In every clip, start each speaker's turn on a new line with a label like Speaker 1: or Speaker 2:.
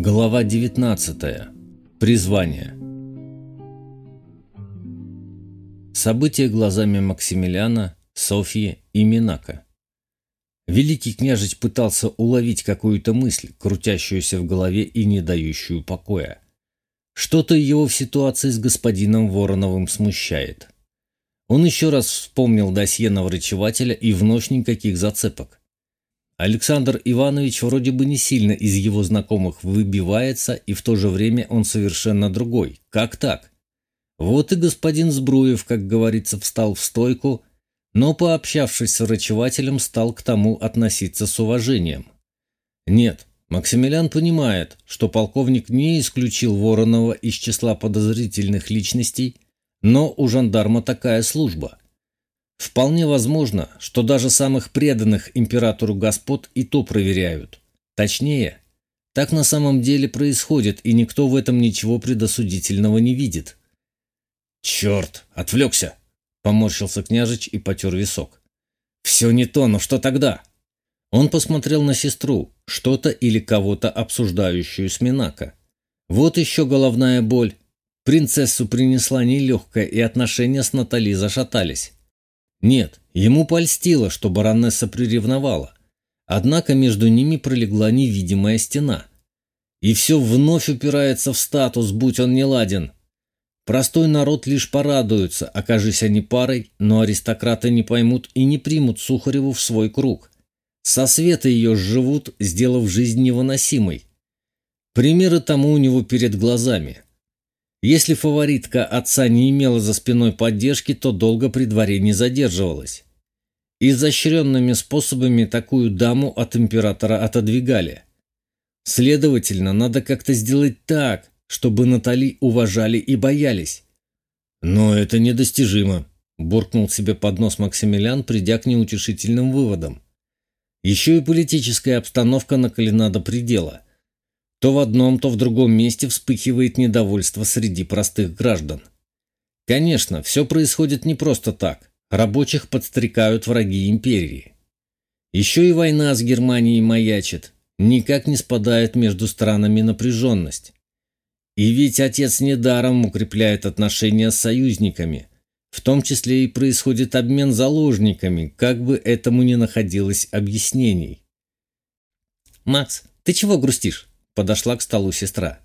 Speaker 1: Глава 19. Призвание. События глазами Максимилиана, Софьи и Минака. Великий княжич пытался уловить какую-то мысль, крутящуюся в голове и не дающую покоя. Что-то его в ситуации с господином Вороновым смущает. Он еще раз вспомнил досье на врачевателя и вновь никаких зацепок. Александр Иванович вроде бы не сильно из его знакомых выбивается, и в то же время он совершенно другой. Как так? Вот и господин Збруев, как говорится, встал в стойку, но, пообщавшись с врачевателем, стал к тому относиться с уважением. Нет, Максимилиан понимает, что полковник не исключил Воронова из числа подозрительных личностей, но у жандарма такая служба – Вполне возможно, что даже самых преданных императору господ и то проверяют. Точнее, так на самом деле происходит, и никто в этом ничего предосудительного не видит. «Черт, отвлекся!» — поморщился княжич и потер висок. «Все не то, но что тогда?» Он посмотрел на сестру, что-то или кого-то обсуждающую с Минака. Вот еще головная боль. Принцессу принесла нелегкая, и отношения с Натали зашатались. Нет, ему польстило, что баронесса приревновала. Однако между ними пролегла невидимая стена. И все вновь упирается в статус, будь он неладен. Простой народ лишь порадуется, окажись они парой, но аристократы не поймут и не примут Сухареву в свой круг. Со света ее сживут, сделав жизнь невыносимой. Примеры тому у него перед глазами – если фаворитка отца не имела за спиной поддержки, то долго при дворе не задерживалась. Изощренными способами такую даму от императора отодвигали. Следовательно, надо как-то сделать так, чтобы Натали уважали и боялись. Но это недостижимо, буркнул себе под нос Максимилиан, придя к неутешительным выводам. Еще и политическая обстановка накалена до предела – то в одном, то в другом месте вспыхивает недовольство среди простых граждан. Конечно, все происходит не просто так. Рабочих подстрекают враги империи. Еще и война с Германией маячит. Никак не спадает между странами напряженность. И ведь отец недаром укрепляет отношения с союзниками. В том числе и происходит обмен заложниками, как бы этому ни находилось объяснений. «Макс, ты чего грустишь?» Подошла к столу сестра.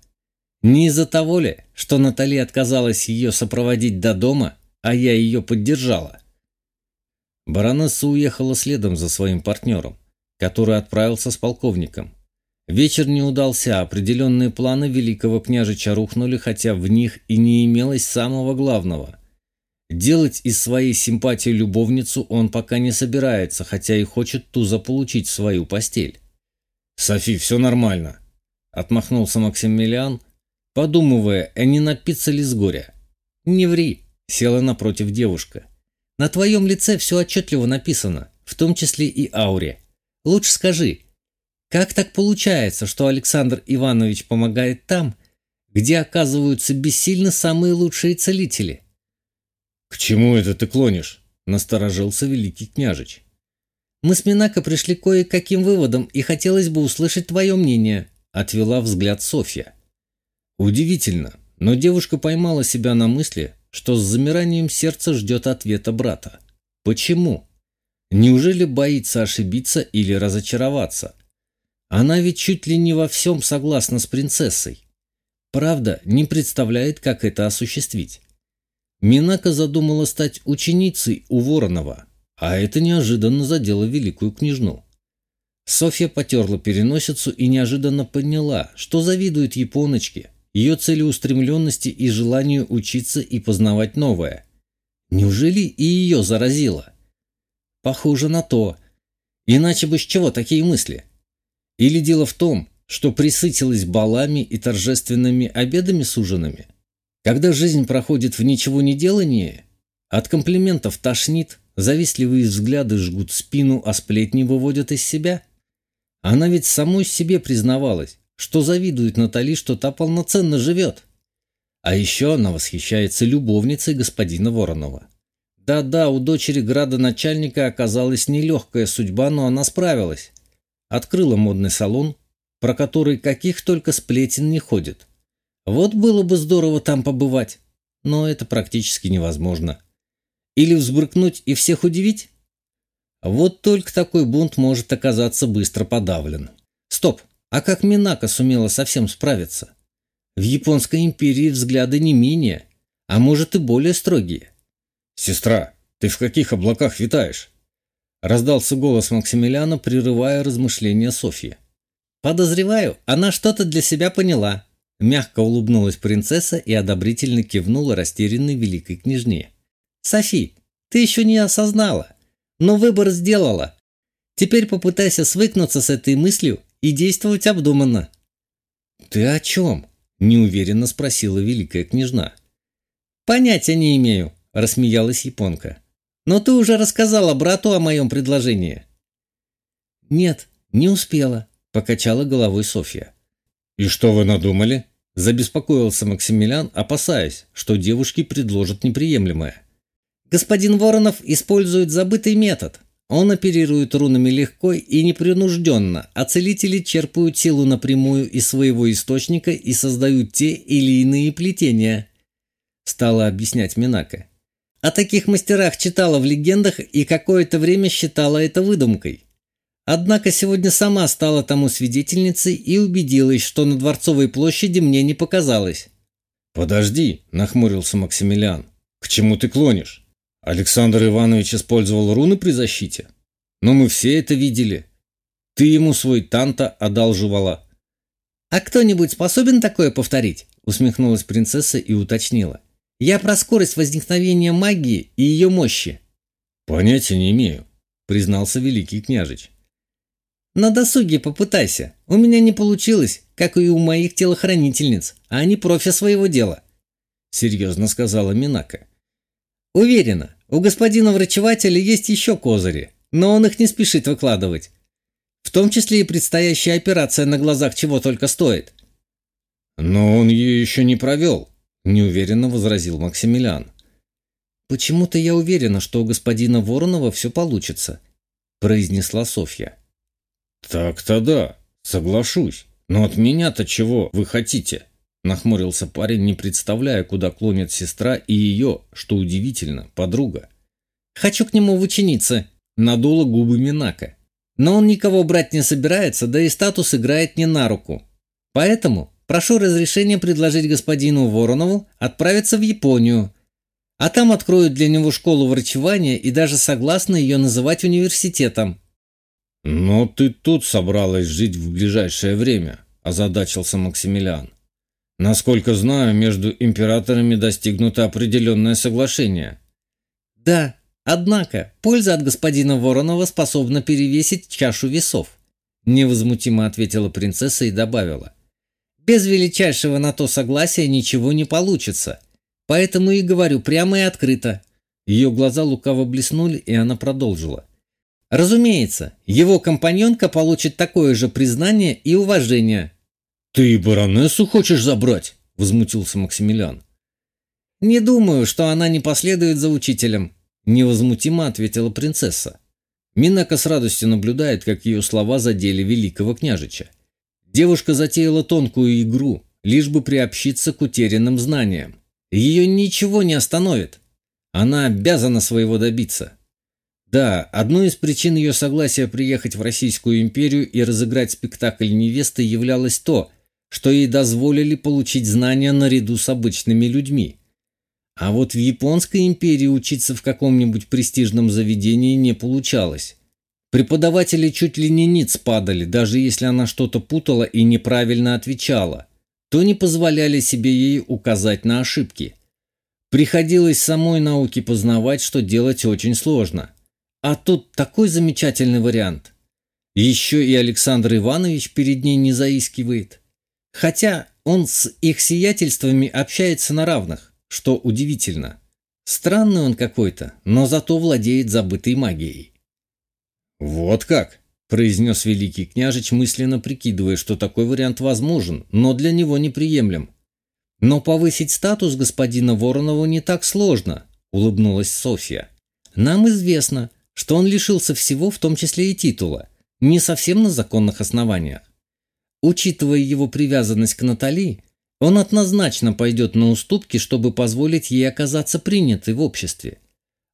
Speaker 1: Не из-за того ли, что Натали отказалась ее сопроводить до дома, а я ее поддержала? Баронесса уехала следом за своим партнером, который отправился с полковником. Вечер не удался, определенные планы великого княжича рухнули, хотя в них и не имелось самого главного. Делать из своей симпатии любовницу он пока не собирается, хотя и хочет ту заполучить в свою постель. «Софи, все нормально», Отмахнулся Максимилиан, подумывая, а не напиться ли с горя. «Не ври», — села напротив девушка. «На твоем лице все отчетливо написано, в том числе и ауре. Лучше скажи, как так получается, что Александр Иванович помогает там, где оказываются бессильны самые лучшие целители?»
Speaker 2: «К чему это ты клонишь?» — насторожился великий княжич.
Speaker 1: «Мы с Минако пришли кое-каким выводом, и хотелось бы услышать твое мнение», отвела взгляд Софья. Удивительно, но девушка поймала себя на мысли, что с замиранием сердца ждет ответа брата. Почему? Неужели боится ошибиться или разочароваться? Она ведь чуть ли не во всем согласна с принцессой. Правда, не представляет, как это осуществить. Минака задумала стать ученицей у Воронова, а это неожиданно задело великую княжну. Софья потерла переносицу и неожиданно поняла, что завидует японочке, ее целеустремленности и желанию учиться и познавать новое. Неужели и ее заразило? Похоже на то. Иначе бы с чего такие мысли? Или дело в том, что присытилась балами и торжественными обедами с ужинами? Когда жизнь проходит в ничего не делании, от комплиментов тошнит, завистливые взгляды жгут спину, а сплетни выводят из себя – она ведь самой себе признавалась, что завидует Натали, что та полноценно живет. А еще она восхищается любовницей господина Воронова. Да-да, у дочери градоначальника оказалась нелегкая судьба, но она справилась. Открыла модный салон, про который каких только сплетен не ходит. Вот было бы здорово там побывать, но это практически невозможно. Или взбрыкнуть и всех удивить? Вот только такой бунт может оказаться быстро подавлен. Стоп, а как Минака сумела совсем справиться? В Японской империи взгляды не менее, а может и более строгие.
Speaker 2: «Сестра, ты в каких облаках витаешь?»
Speaker 1: Раздался голос Максимилиана, прерывая размышления Софьи. «Подозреваю, она что-то для себя поняла», Мягко улыбнулась принцесса и одобрительно кивнула растерянной великой княжне. «Софи, ты еще не осознала, но выбор сделала. Теперь попытайся свыкнуться с этой мыслью и действовать обдуманно». «Ты о чем?» – неуверенно спросила великая княжна. «Понятия не имею», – рассмеялась японка. «Но ты уже рассказала брату о моем предложении». «Нет, не успела», – покачала головой Софья.
Speaker 2: «И что вы надумали?»
Speaker 1: – забеспокоился Максимилиан, опасаясь, что девушке предложат неприемлемое. «Господин Воронов использует забытый метод. Он оперирует рунами легко и непринужденно, а целители черпают силу напрямую из своего источника и создают те или иные плетения», – стала объяснять Минака. «О таких мастерах читала в легендах и какое-то время считала это выдумкой. Однако сегодня сама стала тому свидетельницей и убедилась, что на Дворцовой площади мне не показалось.
Speaker 2: «Подожди», – нахмурился Максимилиан. «К чему ты клонишь? Александр Иванович использовал руны при защите? Но мы все это видели. Ты ему свой танта одалживала».
Speaker 1: «А кто-нибудь способен такое повторить?» – усмехнулась принцесса и уточнила. «Я про скорость возникновения магии и ее мощи».
Speaker 2: «Понятия не имею», – признался великий княжич.
Speaker 1: На досуге попытайся. У меня не получилось, как и у моих телохранительниц, а они профи своего дела», — серьезно сказала Минака. «Уверена, у господина врачевателя есть еще козыри, но он их не спешит выкладывать. В том числе и предстоящая операция на глазах чего только стоит».
Speaker 2: «Но он ее еще не провел», — неуверенно возразил Максимилиан.
Speaker 1: «Почему-то я уверена, что у господина Воронова все получится», — произнесла Софья.
Speaker 2: «Так-то да, соглашусь. Но от меня-то чего вы хотите?» Нахмурился парень, не представляя, куда клонит сестра и ее, что удивительно, подруга.
Speaker 1: «Хочу к нему в ученицы», — надула губы Минака. «Но он никого брать не собирается, да и статус играет не на руку. Поэтому прошу разрешения предложить господину Воронову отправиться в Японию, а там откроют для него школу врачевания и даже согласны ее называть университетом.
Speaker 2: «Но ты тут собралась жить в ближайшее время», – озадачился Максимилиан. «Насколько знаю, между императорами достигнуто определенное соглашение».
Speaker 1: «Да, однако польза от господина Воронова способна перевесить чашу весов», – невозмутимо ответила принцесса и добавила. «Без величайшего на то согласия ничего не получится, поэтому и говорю прямо и открыто». Ее глаза лукаво блеснули, и она продолжила – Разумеется, его компаньонка получит такое же признание и уважение.
Speaker 2: «Ты баронессу хочешь забрать?» – возмутился Максимилиан.
Speaker 1: «Не думаю, что она не последует за учителем», – невозмутимо ответила принцесса. Минака с радостью наблюдает, как ее слова задели великого княжича. Девушка затеяла тонкую игру, лишь бы приобщиться к утерянным знаниям. Ее ничего не остановит. Она обязана своего добиться. Да, одной из причин ее согласия приехать в Российскую империю и разыграть спектакль невесты являлось то, что ей дозволили получить знания наряду с обычными людьми. А вот в Японской империи учиться в каком-нибудь престижном заведении не получалось. Преподаватели чуть ли не ниц падали, даже если она что-то путала и неправильно отвечала, то не позволяли себе ей указать на ошибки. Приходилось самой науке познавать, что делать очень сложно. А тут такой замечательный вариант. Еще и Александр Иванович перед ней не заискивает. Хотя он с их сиятельствами общается на равных, что удивительно. Странный он какой-то, но зато владеет забытой магией.
Speaker 2: «Вот как!» – произнес великий княжич, мысленно прикидывая, что такой вариант возможен, но для него неприемлем.
Speaker 1: «Но повысить статус господина Воронова не так сложно», – улыбнулась Софья. «Нам известно, что он лишился всего, в том числе и титула, не совсем на законных основаниях. Учитывая его привязанность к Натали, он однозначно пойдет на уступки, чтобы позволить ей оказаться принятой в обществе.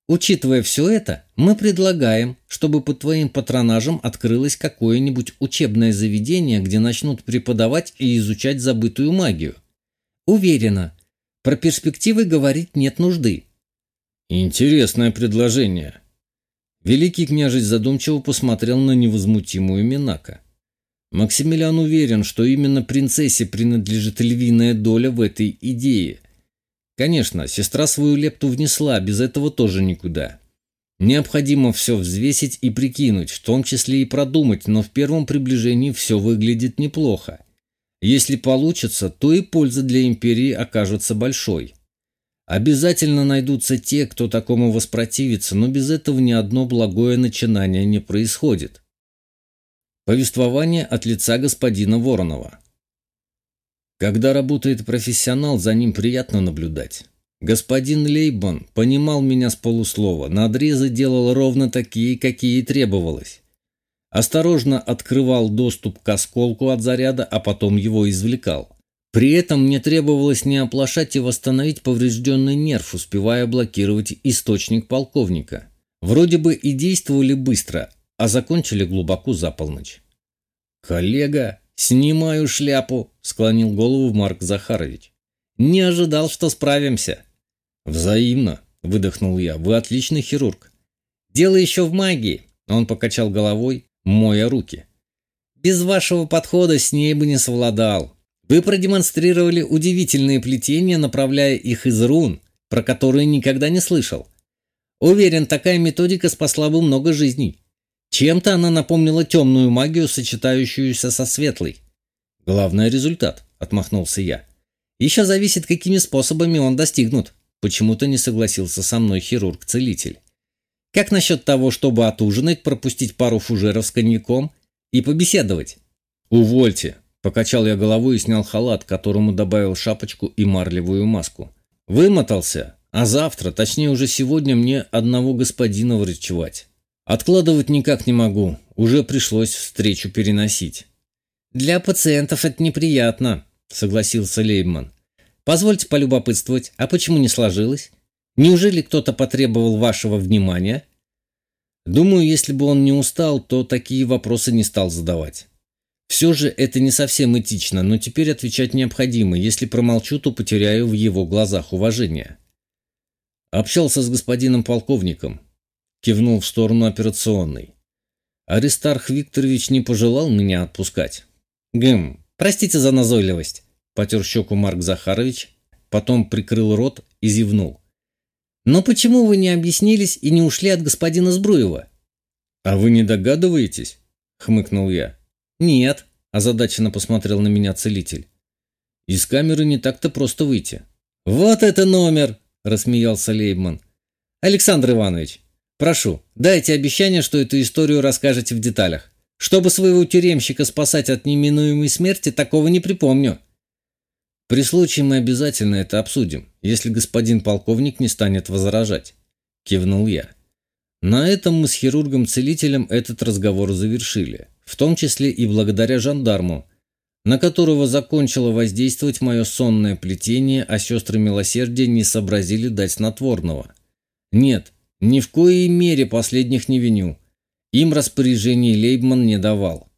Speaker 1: Учитывая все это, мы предлагаем, чтобы под твоим патронажем открылось какое-нибудь учебное заведение, где начнут преподавать и изучать забытую магию. Уверена, про перспективы говорить нет нужды.
Speaker 2: Интересное предложение. Великий княжеч задумчиво посмотрел на невозмутимую Минака. Максимилиан уверен, что именно принцессе принадлежит львиная доля в этой идее – Конечно, сестра свою лепту внесла, без этого тоже никуда. Необходимо все взвесить и прикинуть, в том числе и продумать, но в первом приближении все выглядит неплохо. Если получится, то и польза для империи окажется большой. Обязательно найдутся те, кто такому воспротивится, но без этого ни одно благое начинание не происходит. Повествование от лица господина Воронова. Когда работает профессионал, за ним приятно наблюдать. Господин Лейбман понимал меня с полуслова, надрезы делал ровно такие, какие требовалось. Осторожно открывал доступ к осколку от заряда, а потом его извлекал. При этом мне требовалось не оплошать и восстановить поврежденный нерв, успевая блокировать источник полковника. Вроде бы и действовали быстро, а закончили глубоко за полночь. «Коллега, «Снимаю шляпу», — склонил голову Марк Захарович. «Не ожидал, что справимся». «Взаимно», — выдохнул я. «Вы отличный хирург». «Дело еще в магии», — он покачал головой, моя руки. «Без вашего подхода с ней бы не совладал. Вы продемонстрировали удивительные плетения, направляя их из рун, про которые никогда не слышал. Уверен, такая методика спасла бы много жизней. Чем-то она напомнила темную магию, сочетающуюся со светлой. Главный результат, отмахнулся я. Еще зависит, какими способами он достигнут. Почему-то не согласился со мной хирург-целитель. Как насчет того, чтобы отужинать, пропустить пару фужеров с коньяком и побеседовать? Увольте, покачал я головой и снял халат, которому добавил шапочку и марлевую маску. Вымотался, а завтра, точнее уже сегодня, мне одного господина врачевать. Откладывать никак не могу, уже пришлось встречу переносить. «Для пациентов это неприятно», — согласился Лейбман. «Позвольте полюбопытствовать, а почему не сложилось? Неужели кто-то потребовал вашего внимания?» Думаю, если бы он не устал, то такие вопросы не стал задавать. Все же это не совсем этично, но теперь отвечать необходимо. Если промолчу, то потеряю в его глазах уважение. Общался с господином полковником кивнул в сторону операционной. Аристарх Викторович не пожелал меня отпускать. Гм, простите за назойливость, потер щеку Марк Захарович, потом прикрыл рот и зевнул. Но почему вы не объяснились и не ушли от господина Збруева? А вы не догадываетесь? хмыкнул я. Нет, озадаченно посмотрел на меня целитель. Из камеры не так-то просто выйти. Вот это номер, рассмеялся Лейбман. Александр Иванович, Прошу, дайте обещание, что эту историю расскажете в деталях. Чтобы своего тюремщика спасать от неминуемой смерти, такого не припомню. При случае мы обязательно это обсудим, если господин полковник не станет возражать. Кивнул я. На этом мы с хирургом-целителем этот разговор завершили, в том числе и благодаря жандарму, на которого закончило воздействовать мое сонное плетение, а сестры милосердия не сообразили дать снотворного. Нет, ни в коей мере последних не виню. Им распоряжений Лейбман не давал.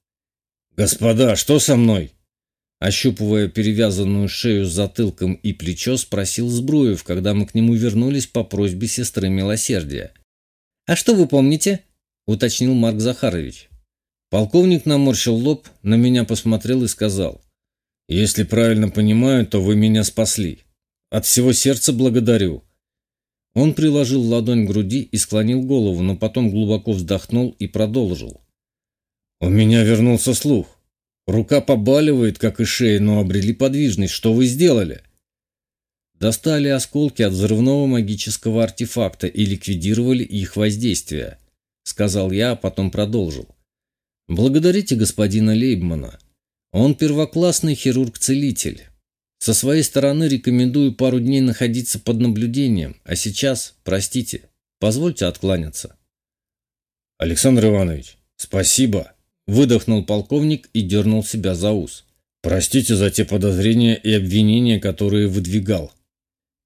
Speaker 2: «Господа, что со мной?» Ощупывая перевязанную шею с затылком и плечо, спросил Збруев, когда мы к нему вернулись по просьбе сестры Милосердия. «А что вы помните?» – уточнил Марк Захарович. Полковник наморщил лоб, на меня посмотрел и сказал. «Если правильно понимаю, то вы меня спасли. От всего сердца благодарю. Он приложил ладонь к груди и склонил голову, но потом глубоко вздохнул и продолжил. «У меня вернулся слух. Рука побаливает, как и шея, но обрели подвижность. Что вы сделали?» Достали осколки от взрывного магического артефакта и ликвидировали их воздействие, сказал я, а потом продолжил. Благодарите господина Лейбмана. Он первоклассный хирург-целитель. Со своей стороны рекомендую пару дней находиться под наблюдением, а сейчас, простите, позвольте откланяться. Александр Иванович, спасибо.
Speaker 1: выдохнул полковник и дернул себя за ус.
Speaker 2: Простите за те подозрения и обвинения, которые выдвигал.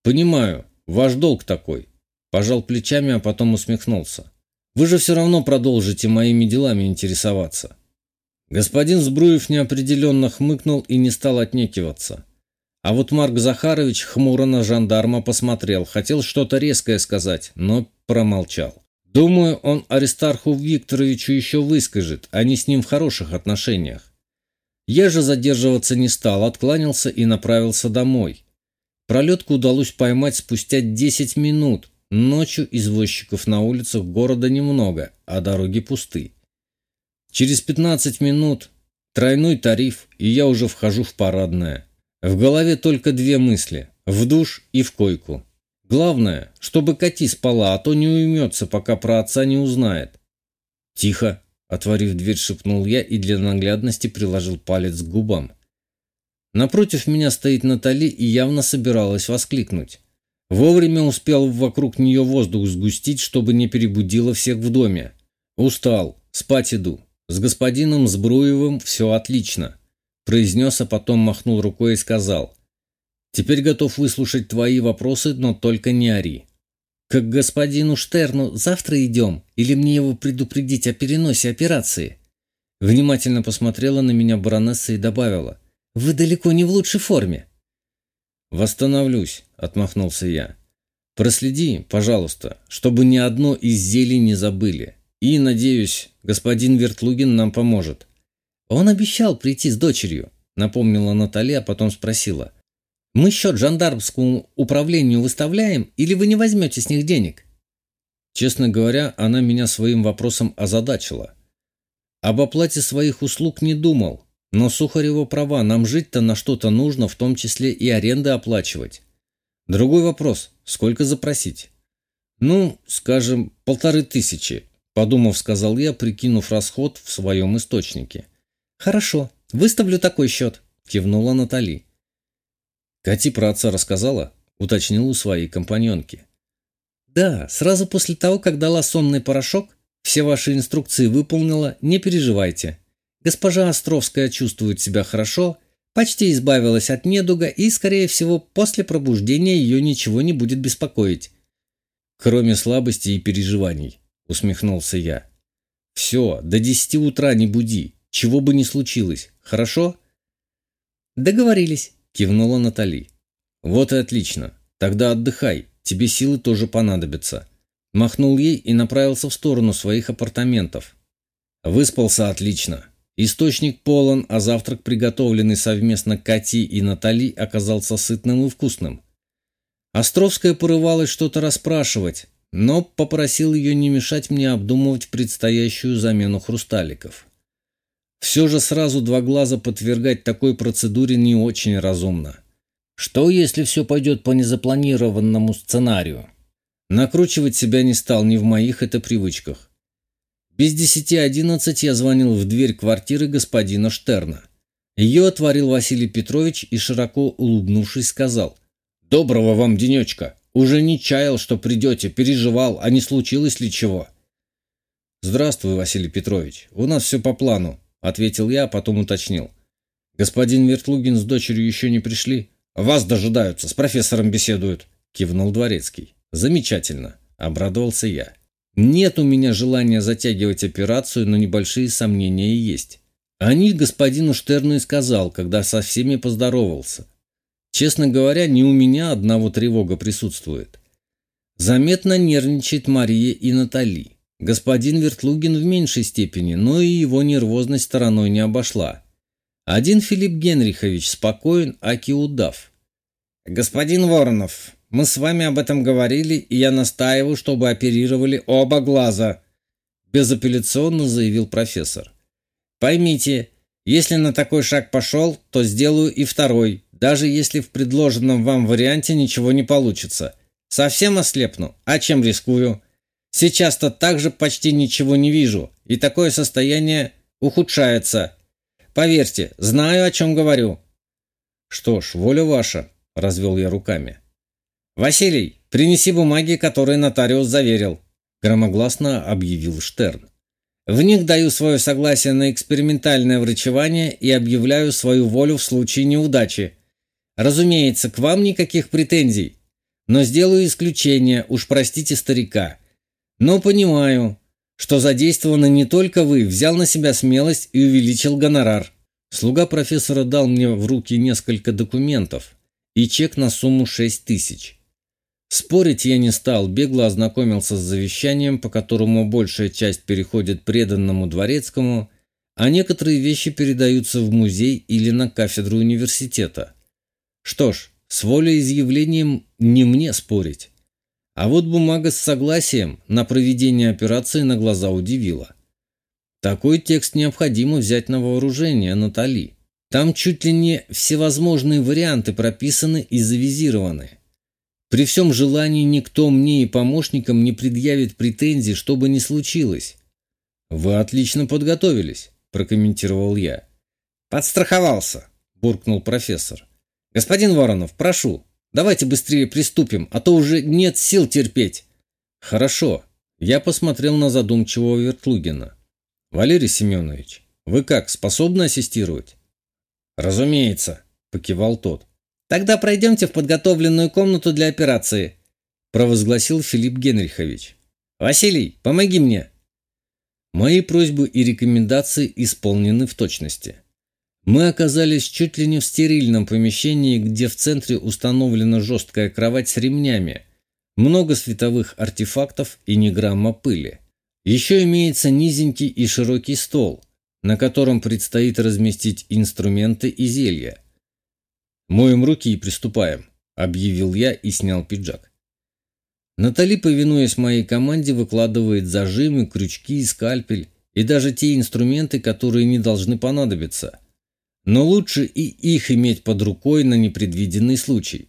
Speaker 1: Понимаю, ваш долг такой. Пожал плечами, а потом усмехнулся. Вы же все равно продолжите моими делами интересоваться. Господин Збруев неопределенно хмыкнул и не стал отнекиваться. А вот Марк Захарович хмуро на жандарма посмотрел, хотел что-то резкое сказать, но промолчал. Думаю, он Аристарху Викторовичу еще выскажет, они с ним в хороших отношениях. Я же задерживаться не стал, откланялся и направился домой. Пролетку удалось поймать спустя 10 минут. Ночью извозчиков на улицах города немного, а дороги пусты. Через 15 минут тройной тариф, и я уже вхожу в парадное. В голове только две мысли – в душ и в койку. Главное, чтобы Кати спала, а то не уймется, пока про отца не узнает. «Тихо!» – отворив дверь, шепнул я и для наглядности приложил палец к губам. Напротив меня стоит Натали и явно собиралась воскликнуть. Вовремя успел вокруг нее воздух сгустить, чтобы не перебудило всех в доме. «Устал, спать иду. С господином Збруевым все отлично произнес, а потом махнул рукой и сказал. «Теперь готов выслушать твои вопросы, но только не ори». «К господину Штерну завтра идем? Или мне его предупредить о переносе операции?» Внимательно посмотрела на меня баронесса и добавила. «Вы далеко не в лучшей форме».
Speaker 2: «Восстановлюсь», — отмахнулся я. «Проследи, пожалуйста, чтобы ни одно из зелий не забыли. И, надеюсь, господин Вертлугин нам поможет.
Speaker 1: «Он обещал прийти с дочерью», — напомнила Наталья, а потом спросила. «Мы счет жандармскому управлению выставляем, или вы не возьмете с них денег?»
Speaker 2: Честно говоря, она меня своим вопросом озадачила. Об оплате своих услуг не думал, но Сухарева права, нам жить-то на что-то нужно, в том числе и аренды оплачивать. Другой вопрос, сколько запросить? Ну, скажем, полторы тысячи, подумав, сказал я, прикинув расход в своем источнике.
Speaker 1: «Хорошо, выставлю такой счет», – кивнула Натали.
Speaker 2: «Кати про отца рассказала?» – уточнил у своей компаньонки.
Speaker 1: «Да, сразу после того, как дала сонный порошок, все ваши инструкции выполнила, не переживайте. Госпожа Островская чувствует себя хорошо, почти избавилась от недуга и, скорее всего, после пробуждения ее ничего не будет беспокоить».
Speaker 2: «Кроме слабости и переживаний», – усмехнулся я. «Все, до десяти утра не буди, чего бы ни случилось. Хорошо?»
Speaker 1: «Договорились», — кивнула Натали.
Speaker 2: «Вот и отлично. Тогда отдыхай. Тебе силы тоже понадобятся». Махнул ей и направился в сторону своих апартаментов. Выспался отлично. Источник полон, а завтрак, приготовленный совместно Кати и Натали, оказался сытным и вкусным. Островская порывалась что-то расспрашивать, но попросил ее не мешать мне обдумывать предстоящую замену хрусталиков. Все же сразу два глаза подвергать такой процедуре не очень разумно. Что, если все пойдет по незапланированному сценарию? Накручивать себя не стал, не в моих это привычках. Без десяти одиннадцать я звонил в дверь квартиры господина Штерна. Ее отворил Василий Петрович и, широко улыбнувшись, сказал «Доброго вам денечка! Уже не чаял, что придете, переживал, а не случилось ли чего?» «Здравствуй, Василий Петрович. У нас все по плану ответил я, а потом уточнил. «Господин Вертлугин с дочерью еще не пришли?» «Вас дожидаются, с профессором беседуют», — кивнул Дворецкий. «Замечательно», — обрадовался я. «Нет у меня желания затягивать операцию, но небольшие сомнения есть. Они господину Штерну и сказал, когда со всеми поздоровался. Честно говоря, не у меня одного тревога присутствует. Заметно нервничает Мария и Натали. Господин Вертлугин в меньшей степени, но и его нервозность стороной не обошла. Один Филипп Генрихович спокоен, аки удав. «Господин Воронов, мы с вами об этом говорили, и я настаиваю, чтобы оперировали оба глаза», безапелляционно заявил профессор. «Поймите, если на такой шаг пошел, то сделаю и второй, даже если в предложенном вам варианте ничего не получится. Совсем ослепну, а чем рискую?» Сейчас-то также почти ничего не вижу, и такое состояние ухудшается. Поверьте, знаю, о чем говорю». «Что ж, воля ваша», — развел я руками. «Василий, принеси бумаги, которые нотариус заверил», — громогласно объявил Штерн.
Speaker 1: В них даю свое согласие на экспериментальное врачевание и объявляю свою волю в случае неудачи. Разумеется, к вам никаких претензий. Но сделаю исключение, уж простите старика. Но понимаю, что задействованы не только вы, взял на себя смелость и увеличил гонорар. Слуга профессора дал мне в руки несколько документов и чек на сумму 6 тысяч. Спорить я не стал, бегло ознакомился с завещанием, по которому большая часть переходит преданному дворецкому, а некоторые вещи передаются в музей или на кафедру университета. Что ж, с волеизъявлением не мне спорить. А вот бумага с согласием на проведение операции на глаза удивила. Такой текст необходимо взять на вооружение, Натали. Там чуть ли не всевозможные варианты прописаны и завизированы. При всем желании никто мне и помощникам не предъявит претензий, что бы ни случилось. «Вы отлично подготовились», – прокомментировал я.
Speaker 2: «Подстраховался», – буркнул профессор. «Господин Воронов, прошу, давайте быстрее приступим, а то уже нет сил терпеть».
Speaker 1: «Хорошо». Я посмотрел на задумчивого Вертлугина. «Валерий Семенович, вы как, способны ассистировать?»
Speaker 2: «Разумеется», – покивал тот.
Speaker 3: «Тогда пройдемте в подготовленную комнату для операции», – провозгласил Филипп Генрихович. «Василий, помоги мне!»
Speaker 1: Мои просьбы и рекомендации исполнены в точности. Мы оказались чуть ли не в стерильном помещении, где в центре установлена жесткая кровать с ремнями, много световых артефактов и ни грамма пыли. Еще имеется низенький и широкий стол, на котором предстоит разместить инструменты и зелья – «Моем руки и приступаем», – объявил я и снял пиджак. Натали, повинуясь моей команде, выкладывает зажимы, крючки, скальпель и даже те инструменты, которые не должны понадобиться. Но лучше и их иметь под рукой на непредвиденный случай.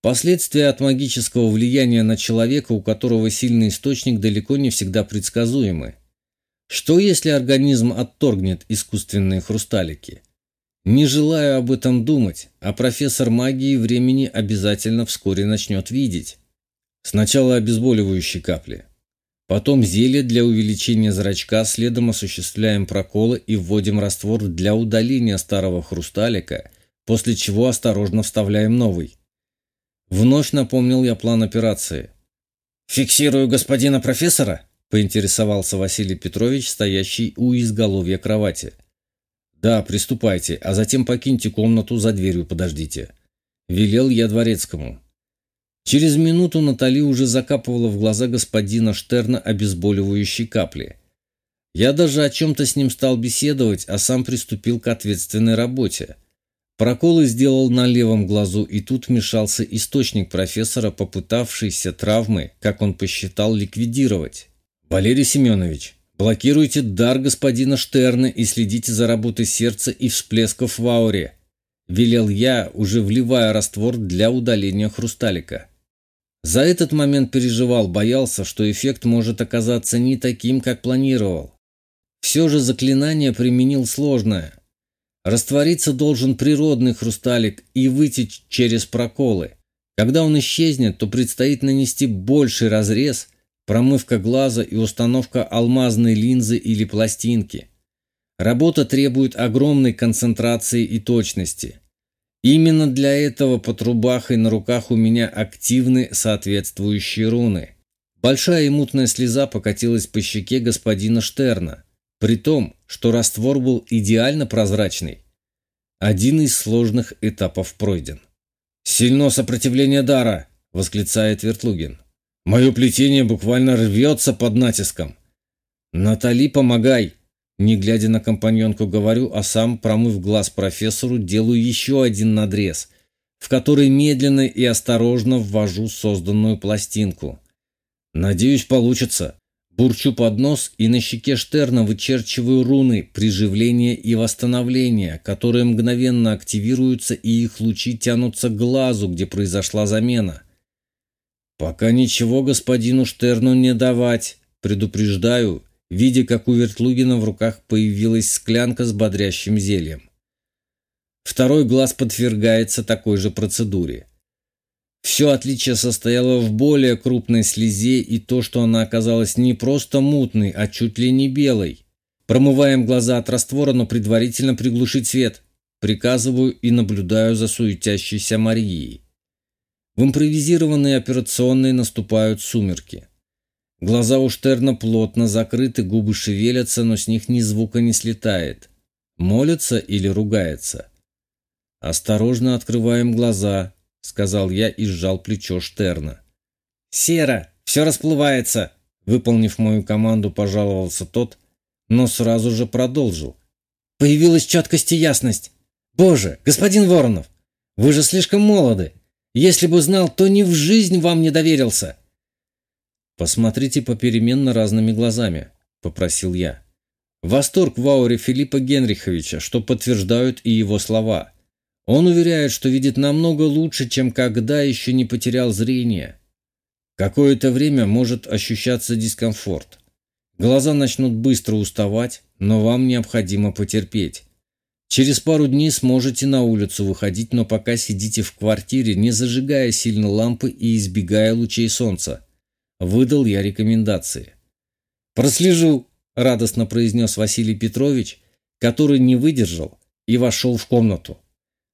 Speaker 1: Последствия от магического влияния на человека, у которого сильный источник, далеко не всегда предсказуемы. Что если организм отторгнет искусственные хрусталики? Не желаю об этом думать, а профессор магии времени обязательно вскоре начнет видеть. Сначала обезболивающие капли. Потом зелье для увеличения зрачка, следом осуществляем проколы и вводим раствор для удаления старого хрусталика, после чего осторожно вставляем новый. Вновь напомнил я план операции.
Speaker 2: «Фиксирую господина профессора?»
Speaker 1: – поинтересовался Василий Петрович, стоящий у изголовья кровати. «Да, приступайте, а затем покиньте комнату, за дверью подождите». Велел я дворецкому. Через минуту Натали уже закапывала в глаза господина Штерна обезболивающие капли. Я даже о чем-то с ним стал беседовать, а сам приступил к ответственной работе. Проколы сделал на левом глазу, и тут вмешался источник профессора, попытавшийся травмы, как он посчитал, ликвидировать. «Валерий Семенович, Блокируйте дар господина Штерна и следите за работой сердца и всплесков в ауре. Велел я, уже вливая раствор для удаления хрусталика. За этот момент переживал, боялся, что эффект может оказаться не таким, как планировал. Все же заклинание применил сложное. Раствориться должен природный хрусталик и вытечь через проколы. Когда он исчезнет, то предстоит нанести больший разрез – промывка глаза и установка алмазной линзы или пластинки. Работа требует огромной концентрации и точности. Именно для этого под рубахой на руках у меня активны соответствующие руны. Большая и мутная слеза покатилась по щеке господина Штерна, при том, что раствор был идеально прозрачный. Один из сложных этапов пройден.
Speaker 2: «Сильно сопротивление дара!» – восклицает Вертлугин. Мое плетение буквально рвется под натиском.
Speaker 1: «Натали, помогай!» Не глядя на компаньонку, говорю, а сам, промыв глаз профессору, делаю еще один надрез, в который медленно и осторожно ввожу созданную пластинку. Надеюсь, получится. Бурчу под нос и на щеке Штерна вычерчиваю руны приживления и восстановления, которые мгновенно активируются и их лучи тянутся к глазу, где произошла замена. «Пока ничего господину Штерну не давать. Предупреждаю, видя, как у Вертлугина в руках появилась склянка с бодрящим зельем. Второй глаз подвергается такой же процедуре. Все отличие состояло в более крупной слезе и то, что она оказалась не просто мутной, а чуть ли не белой. Промываем глаза от раствора, но предварительно приглушить свет. Приказываю и наблюдаю за суетящейся Марией. В импровизированной операционной наступают сумерки. Глаза у Штерна плотно закрыты, губы шевелятся, но с них ни звука не слетает. Молится или ругается? «Осторожно открываем глаза», — сказал я и сжал плечо Штерна.
Speaker 3: «Сера, все расплывается», — выполнив мою команду, пожаловался тот, но сразу же продолжил. «Появилась четкость и ясность. Боже, господин Воронов, вы же слишком молоды. Если бы знал, то ни в жизнь вам не доверился».
Speaker 1: «Посмотрите попеременно разными глазами», — попросил я. Восторг в ауре Филиппа Генриховича, что подтверждают и его слова. Он уверяет, что видит намного лучше, чем когда еще не потерял зрение. Какое-то время может ощущаться дискомфорт. Глаза начнут быстро уставать, но вам необходимо потерпеть. Через пару дней сможете на улицу выходить, но пока сидите в квартире, не зажигая сильно лампы и избегая лучей солнца. Выдал я рекомендации.
Speaker 3: «Прослежу», – радостно произнес Василий Петрович, который не выдержал и вошел в комнату.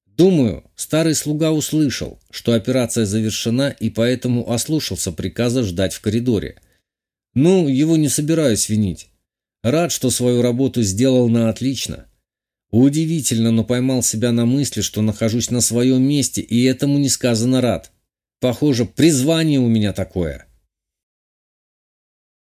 Speaker 3: Думаю, старый слуга услышал, что операция завершена и поэтому ослушался приказа ждать в коридоре. Ну, его не собираюсь винить. Рад, что свою работу сделал на отлично. Удивительно, но поймал себя на мысли, что нахожусь на своем месте, и этому несказанно рад. Похоже, призвание у меня такое.